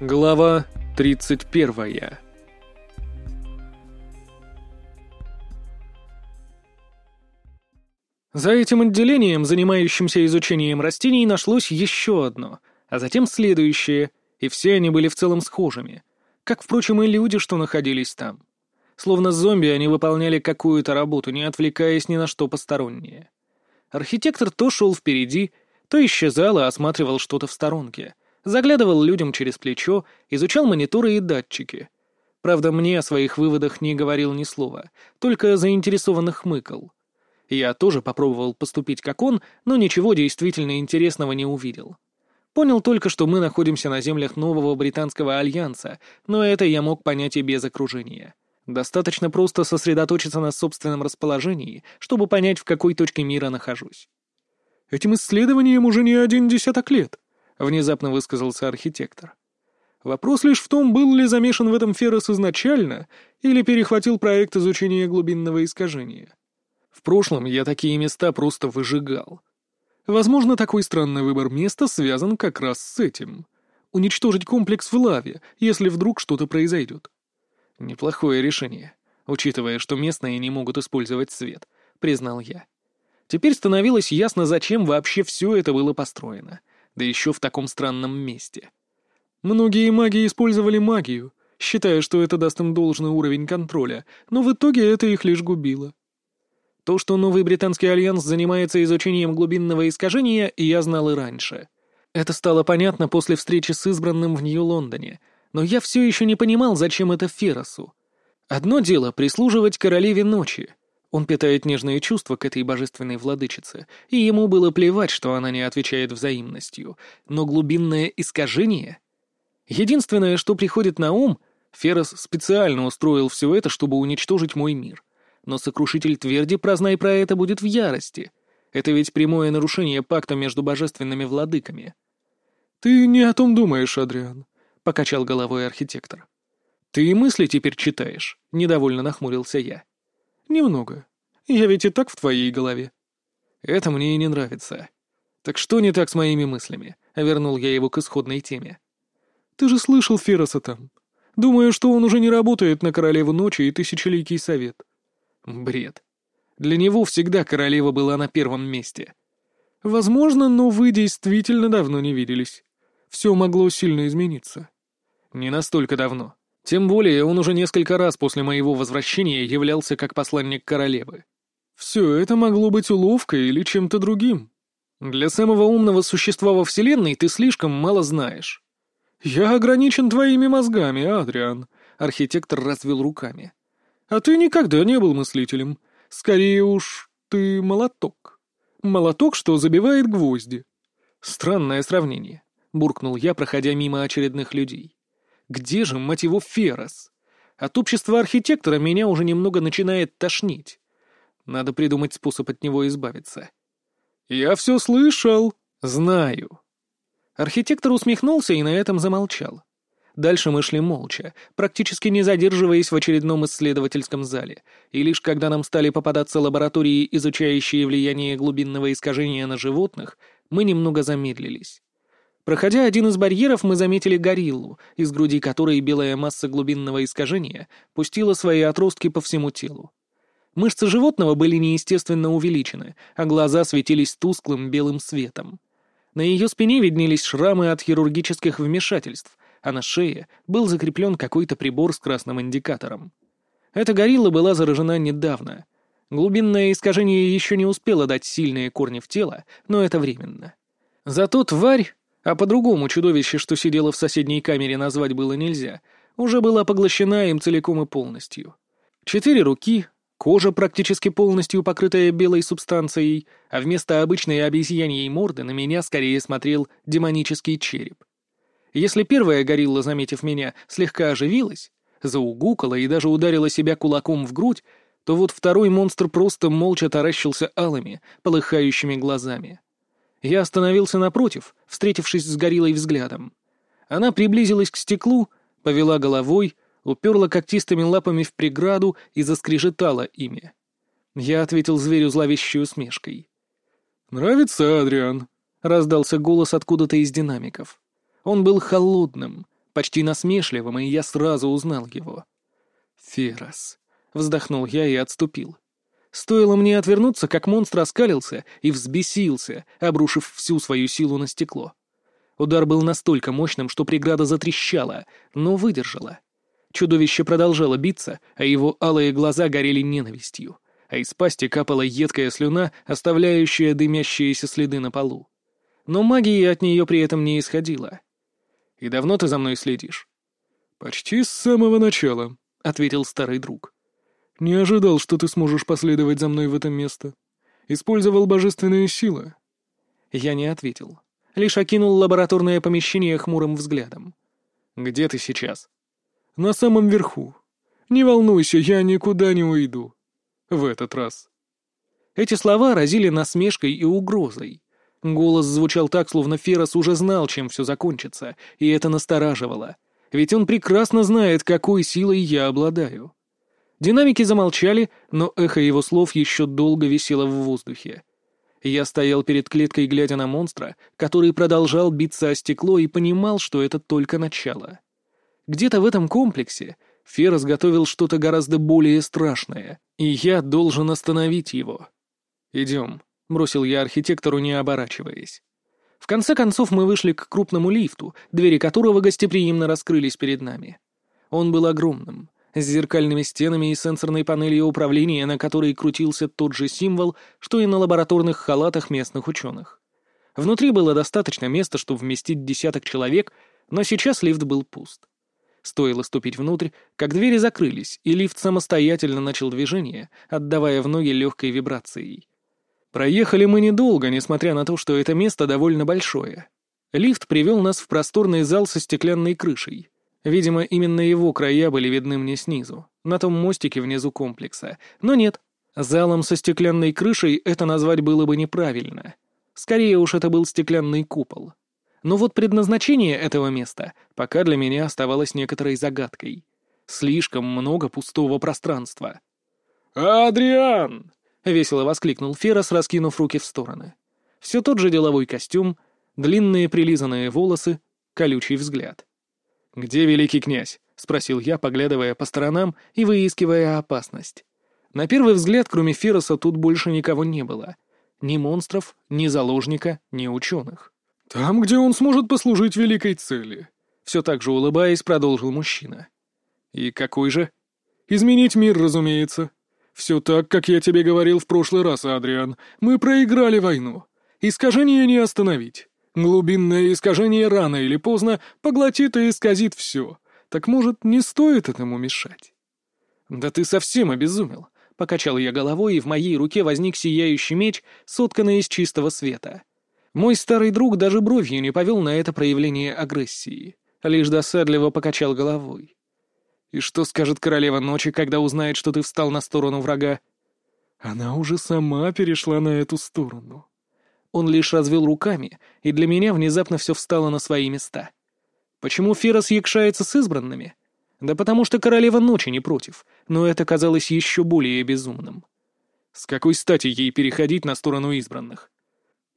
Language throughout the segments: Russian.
Глава 31 За этим отделением, занимающимся изучением растений, нашлось еще одно, а затем следующее, и все они были в целом схожими, как, впрочем, и люди, что находились там. Словно зомби они выполняли какую-то работу, не отвлекаясь ни на что постороннее. Архитектор то шел впереди, то исчезал и осматривал что-то в сторонке, заглядывал людям через плечо, изучал мониторы и датчики. Правда, мне о своих выводах не говорил ни слова, только заинтересованно хмыкал. Я тоже попробовал поступить как он, но ничего действительно интересного не увидел. Понял только, что мы находимся на землях нового британского альянса, но это я мог понять и без окружения. Достаточно просто сосредоточиться на собственном расположении, чтобы понять, в какой точке мира нахожусь. «Этим исследованием уже не один десяток лет», — внезапно высказался архитектор. «Вопрос лишь в том, был ли замешан в этом Феррес изначально или перехватил проект изучения глубинного искажения. В прошлом я такие места просто выжигал. Возможно, такой странный выбор места связан как раз с этим. Уничтожить комплекс в лаве, если вдруг что-то произойдет. «Неплохое решение, учитывая, что местные не могут использовать свет», — признал я. Теперь становилось ясно, зачем вообще все это было построено, да еще в таком странном месте. Многие маги использовали магию, считая, что это даст им должный уровень контроля, но в итоге это их лишь губило. То, что новый британский альянс занимается изучением глубинного искажения, я знал и раньше. Это стало понятно после встречи с избранным в Нью-Лондоне, но я все еще не понимал, зачем это Феросу. Одно дело — прислуживать королеве ночи. Он питает нежные чувства к этой божественной владычице, и ему было плевать, что она не отвечает взаимностью. Но глубинное искажение... Единственное, что приходит на ум, Ферос специально устроил все это, чтобы уничтожить мой мир. Но сокрушитель тверди, прознай про это, будет в ярости. Это ведь прямое нарушение пакта между божественными владыками. «Ты не о том думаешь, Адриан», покачал головой архитектор. «Ты и мысли теперь читаешь?» — недовольно нахмурился я. «Немного. Я ведь и так в твоей голове». «Это мне и не нравится. Так что не так с моими мыслями?» — вернул я его к исходной теме. «Ты же слышал Фероса там. Думаю, что он уже не работает на Королеву Ночи и Тысячеликий Совет». «Бред. Для него всегда Королева была на первом месте». «Возможно, но вы действительно давно не виделись. Все могло сильно измениться». Не настолько давно. Тем более он уже несколько раз после моего возвращения являлся как посланник королевы. Все это могло быть уловкой или чем-то другим. Для самого умного существа во Вселенной ты слишком мало знаешь. Я ограничен твоими мозгами, Адриан. Архитектор развел руками. А ты никогда не был мыслителем. Скорее уж, ты молоток. Молоток, что забивает гвозди. Странное сравнение, буркнул я, проходя мимо очередных людей. Где же, мать его, Феррес? От общества архитектора меня уже немного начинает тошнить. Надо придумать способ от него избавиться. «Я все слышал. Знаю». Архитектор усмехнулся и на этом замолчал. Дальше мы шли молча, практически не задерживаясь в очередном исследовательском зале, и лишь когда нам стали попадаться лаборатории, изучающие влияние глубинного искажения на животных, мы немного замедлились. Проходя один из барьеров, мы заметили гориллу, из груди которой белая масса глубинного искажения пустила свои отростки по всему телу. Мышцы животного были неестественно увеличены, а глаза светились тусклым белым светом. На ее спине виднелись шрамы от хирургических вмешательств, а на шее был закреплен какой-то прибор с красным индикатором. Эта горилла была заражена недавно. Глубинное искажение еще не успело дать сильные корни в тело, но это временно. Зато тварь а по-другому чудовище, что сидело в соседней камере, назвать было нельзя, уже была поглощена им целиком и полностью. Четыре руки, кожа практически полностью покрытая белой субстанцией, а вместо обычной обезьяньей морды на меня скорее смотрел демонический череп. Если первая горилла, заметив меня, слегка оживилась, заугукала и даже ударила себя кулаком в грудь, то вот второй монстр просто молча таращился алыми, полыхающими глазами. Я остановился напротив, встретившись с гориллой взглядом. Она приблизилась к стеклу, повела головой, уперла когтистыми лапами в преграду и заскрежетала ими. Я ответил зверю зловещей усмешкой. «Нравится, Адриан?» — раздался голос откуда-то из динамиков. Он был холодным, почти насмешливым, и я сразу узнал его. «Ферос», — вздохнул я и отступил. Стоило мне отвернуться, как монстр оскалился и взбесился, обрушив всю свою силу на стекло. Удар был настолько мощным, что преграда затрещала, но выдержала. Чудовище продолжало биться, а его алые глаза горели ненавистью, а из пасти капала едкая слюна, оставляющая дымящиеся следы на полу. Но магии от нее при этом не исходило. «И давно ты за мной следишь?» «Почти с самого начала», — ответил старый друг. «Не ожидал, что ты сможешь последовать за мной в это место. Использовал божественные силы». Я не ответил. Лишь окинул лабораторное помещение хмурым взглядом. «Где ты сейчас?» «На самом верху. Не волнуйся, я никуда не уйду. В этот раз». Эти слова разили насмешкой и угрозой. Голос звучал так, словно Ферос уже знал, чем все закончится, и это настораживало. Ведь он прекрасно знает, какой силой я обладаю. Динамики замолчали, но эхо его слов еще долго висело в воздухе. Я стоял перед клеткой, глядя на монстра, который продолжал биться о стекло и понимал, что это только начало. Где-то в этом комплексе Ферос готовил что-то гораздо более страшное, и я должен остановить его. «Идем», — бросил я архитектору, не оборачиваясь. В конце концов мы вышли к крупному лифту, двери которого гостеприимно раскрылись перед нами. Он был огромным, с зеркальными стенами и сенсорной панелью управления, на которой крутился тот же символ, что и на лабораторных халатах местных ученых. Внутри было достаточно места, чтобы вместить десяток человек, но сейчас лифт был пуст. Стоило ступить внутрь, как двери закрылись, и лифт самостоятельно начал движение, отдавая в ноги легкой вибрацией. Проехали мы недолго, несмотря на то, что это место довольно большое. Лифт привел нас в просторный зал со стеклянной крышей. Видимо, именно его края были видны мне снизу, на том мостике внизу комплекса. Но нет, залом со стеклянной крышей это назвать было бы неправильно. Скорее уж это был стеклянный купол. Но вот предназначение этого места пока для меня оставалось некоторой загадкой. Слишком много пустого пространства. «Адриан!» — весело воскликнул Ферос, раскинув руки в стороны. Все тот же деловой костюм, длинные прилизанные волосы, колючий взгляд. «Где великий князь?» — спросил я, поглядывая по сторонам и выискивая опасность. На первый взгляд, кроме Фероса, тут больше никого не было. Ни монстров, ни заложника, ни ученых. «Там, где он сможет послужить великой цели», — все так же улыбаясь, продолжил мужчина. «И какой же?» «Изменить мир, разумеется. Все так, как я тебе говорил в прошлый раз, Адриан. Мы проиграли войну. Искажение не остановить. Глубинное искажение рано или поздно поглотит и исказит все. Так, может, не стоит этому мешать? «Да ты совсем обезумел!» — покачал я головой, и в моей руке возник сияющий меч, сотканный из чистого света. Мой старый друг даже бровью не повел на это проявление агрессии, лишь досадливо покачал головой. «И что скажет королева ночи, когда узнает, что ты встал на сторону врага?» «Она уже сама перешла на эту сторону», он лишь развел руками, и для меня внезапно все встало на свои места. Почему Ферос якшается с избранными? Да потому что королева ночи не против, но это казалось еще более безумным. С какой стати ей переходить на сторону избранных?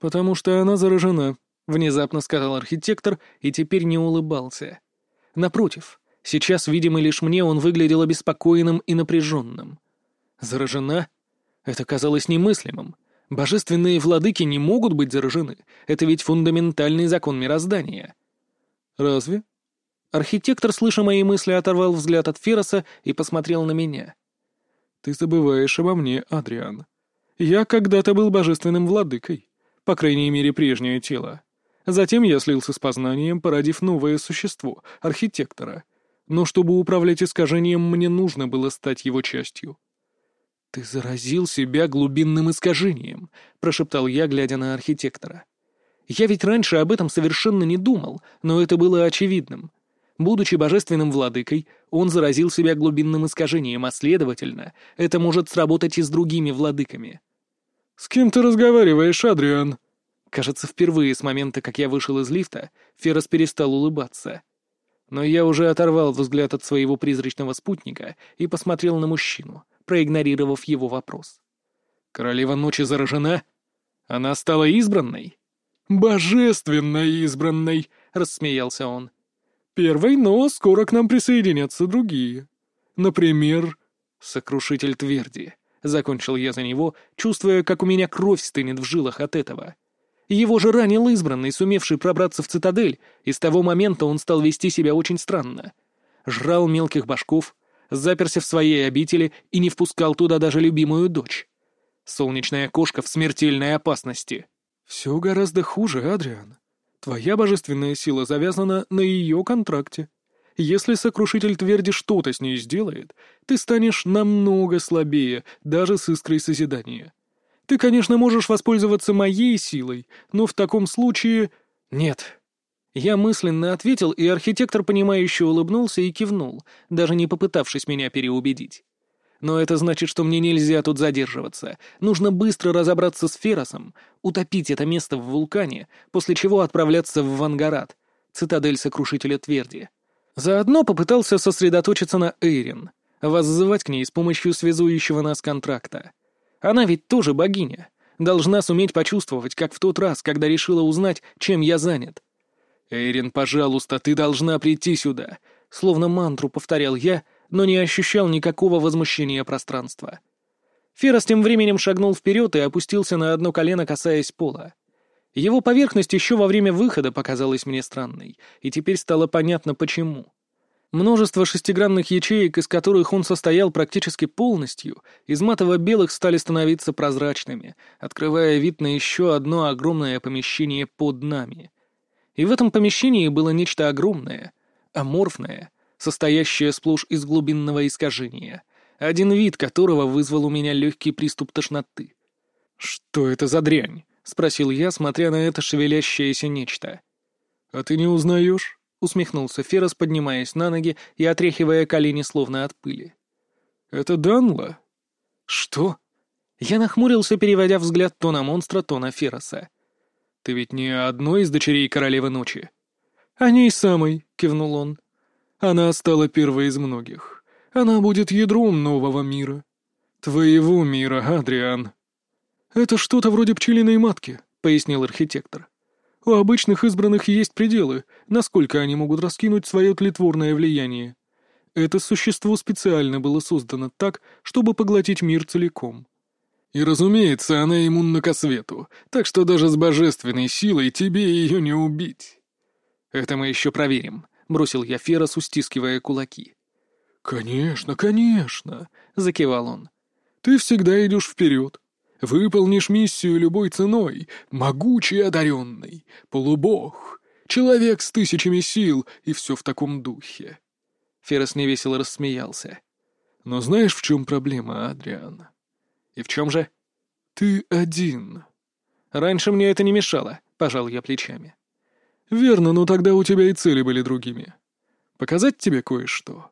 Потому что она заражена, внезапно сказал архитектор и теперь не улыбался. Напротив, сейчас, видимо, лишь мне он выглядел обеспокоенным и напряженным. Заражена? Это казалось немыслимым. Божественные владыки не могут быть заражены. Это ведь фундаментальный закон мироздания. Разве? Архитектор, слыша мои мысли, оторвал взгляд от Фероса и посмотрел на меня. Ты забываешь обо мне, Адриан. Я когда-то был божественным владыкой. По крайней мере, прежнее тело. Затем я слился с познанием, породив новое существо, архитектора. Но чтобы управлять искажением, мне нужно было стать его частью. «Ты заразил себя глубинным искажением», — прошептал я, глядя на архитектора. «Я ведь раньше об этом совершенно не думал, но это было очевидным. Будучи божественным владыкой, он заразил себя глубинным искажением, а следовательно, это может сработать и с другими владыками». «С кем ты разговариваешь, Адриан?» Кажется, впервые с момента, как я вышел из лифта, Феррес перестал улыбаться. Но я уже оторвал взгляд от своего призрачного спутника и посмотрел на мужчину — проигнорировав его вопрос. «Королева ночи заражена? Она стала избранной?» «Божественно избранной!» — рассмеялся он. первой, но скоро к нам присоединятся другие. Например, сокрушитель тверди. Закончил я за него, чувствуя, как у меня кровь стынет в жилах от этого. Его же ранил избранный, сумевший пробраться в цитадель, и с того момента он стал вести себя очень странно. Жрал мелких башков, заперся в своей обители и не впускал туда даже любимую дочь. Солнечная кошка в смертельной опасности. «Все гораздо хуже, Адриан. Твоя божественная сила завязана на ее контракте. Если сокрушитель тверди что-то с ней сделает, ты станешь намного слабее, даже с искрой созидания. Ты, конечно, можешь воспользоваться моей силой, но в таком случае... Нет. Я мысленно ответил, и архитектор, понимающе улыбнулся и кивнул, даже не попытавшись меня переубедить. Но это значит, что мне нельзя тут задерживаться. Нужно быстро разобраться с Феросом, утопить это место в вулкане, после чего отправляться в Вангарат, цитадель сокрушителя Тверди. Заодно попытался сосредоточиться на Эйрин, воззывать к ней с помощью связующего нас контракта. Она ведь тоже богиня, должна суметь почувствовать, как в тот раз, когда решила узнать, чем я занят. «Эйрин, пожалуйста, ты должна прийти сюда», — словно мантру повторял я — но не ощущал никакого возмущения пространства. Ферос тем временем шагнул вперед и опустился на одно колено, касаясь пола. Его поверхность еще во время выхода показалась мне странной, и теперь стало понятно, почему. Множество шестигранных ячеек, из которых он состоял практически полностью, из матово-белых стали становиться прозрачными, открывая вид на еще одно огромное помещение под нами. И в этом помещении было нечто огромное, аморфное, состоящее сплошь из глубинного искажения, один вид которого вызвал у меня легкий приступ тошноты. «Что это за дрянь?» — спросил я, смотря на это шевелящееся нечто. «А ты не узнаешь?» — усмехнулся Ферос, поднимаясь на ноги и отряхивая колени словно от пыли. «Это Данла?» «Что?» Я нахмурился, переводя взгляд то на монстра, то на Фероса. «Ты ведь не одной из дочерей Королевы Ночи?» «О ней самой», — кивнул он. Она стала первой из многих. Она будет ядром нового мира. Твоего мира, Адриан. Это что-то вроде пчелиной матки, пояснил архитектор. У обычных избранных есть пределы, насколько они могут раскинуть свое тлетворное влияние. Это существо специально было создано так, чтобы поглотить мир целиком. И, разумеется, она иммунна ко свету, так что даже с божественной силой тебе ее не убить. Это мы еще проверим, — бросил я Феросу, стискивая кулаки. «Конечно, конечно», — закивал он. «Ты всегда идешь вперед. Выполнишь миссию любой ценой, могучий одаренный, полубог, человек с тысячами сил и все в таком духе». Ферос невесело рассмеялся. «Но знаешь, в чем проблема, Адриан?» «И в чем же?» «Ты один». «Раньше мне это не мешало», — пожал я плечами. «Верно, но тогда у тебя и цели были другими. Показать тебе кое-что?»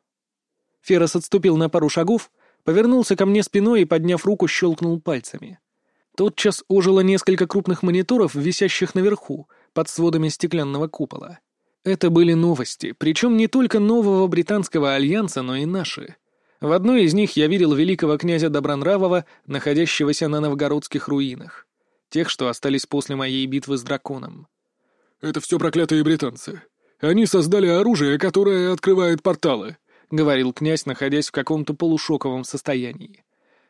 Ферос отступил на пару шагов, повернулся ко мне спиной и, подняв руку, щелкнул пальцами. Тотчас ожило несколько крупных мониторов, висящих наверху, под сводами стеклянного купола. Это были новости, причем не только нового британского альянса, но и наши. В одной из них я видел великого князя Добронравова, находящегося на новгородских руинах. Тех, что остались после моей битвы с драконом. Это все проклятые британцы. Они создали оружие, которое открывает порталы», — говорил князь, находясь в каком-то полушоковом состоянии.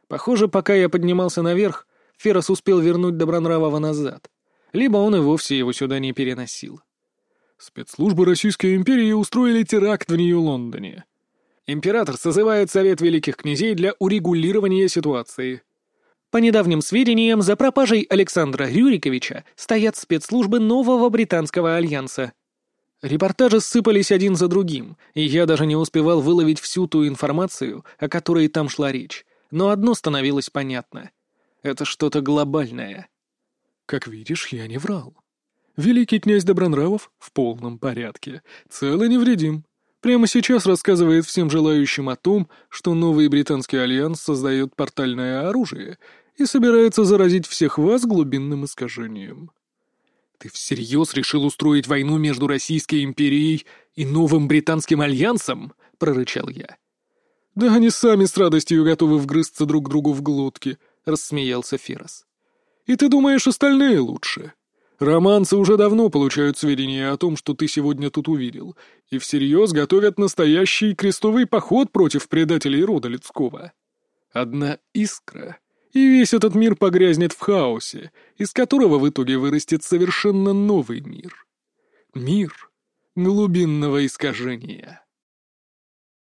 Похоже, пока я поднимался наверх, Ферос успел вернуть Добронравова назад. Либо он и вовсе его сюда не переносил. Спецслужбы Российской империи устроили теракт в Нью-Лондоне. Император созывает Совет Великих Князей для урегулирования ситуации. По недавним сведениям, за пропажей Александра Рюриковича стоят спецслужбы нового британского альянса. Репортажи сыпались один за другим, и я даже не успевал выловить всю ту информацию, о которой там шла речь. Но одно становилось понятно. Это что-то глобальное. Как видишь, я не врал. Великий князь Добронравов в полном порядке, цел и невредим. Прямо сейчас рассказывает всем желающим о том, что новый британский альянс создает портальное оружие и собирается заразить всех вас глубинным искажением. Ты всерьез решил устроить войну между Российской империей и новым британским альянсом? — прорычал я. «Да они сами с радостью готовы вгрызться друг другу в глотки», — рассмеялся Ферос. «И ты думаешь, остальные лучше? Романцы уже давно получают сведения о том, что ты сегодня тут увидел, и всерьез готовят настоящий крестовый поход против предателей рода людского. Одна искра, и весь этот мир погрязнет в хаосе, из которого в итоге вырастет совершенно новый мир. Мир глубинного искажения.